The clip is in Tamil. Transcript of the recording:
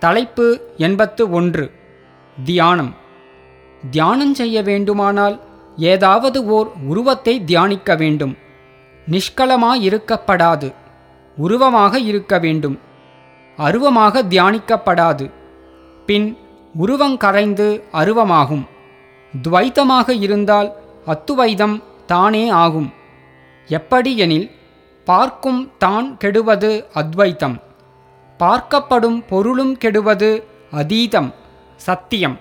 தலைப்பு எண்பத்து ஒன்று. தியானம். தியானம் செய்ய வேண்டுமானால் ஏதாவது ஓர் உருவத்தை தியானிக்க வேண்டும். நிஷ்கலமாயிருக்கப்படாது. உருவமாக இருக்க வேண்டும். அருவமாக தியானிக்கப்படாது. பின் உருவங்கரைந்து அருவமாகும். துவைத்தமாக இருந்தால் அத்துவைதம் தானே ஆகும். எப்படி எனில் பார்க்கும் தான் கெடுவது அத்வைத்தம். பார்க்கப்படும் பொருளும் கெடுவது அதீதம் சத்தியம்.